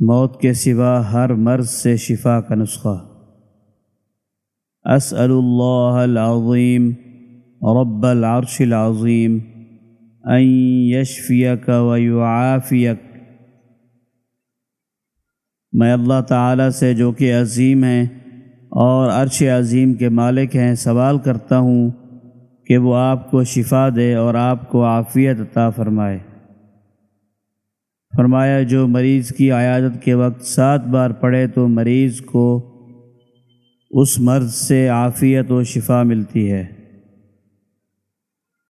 موت کے سوا ہر مرض سے شفا کا نسخہ۔ اسأل اللہ العظیم، رب العرش العظیم، ان یشفیک و یعافیک۔ میں اللہ تعالیٰ سے جو کہ عظیم ہیں اور عرش عظیم کے مالک ہیں، سوال کرتا ہوں کہ وہ آپ کو شفا دے اور آپ کو عافیت عطا فرمائے۔ فرمایا، جو مریض کی عیادت کے وقت سات بار پڑھے تو مریض کو اس مرض سے عافیت و شفا ملتی ہے۔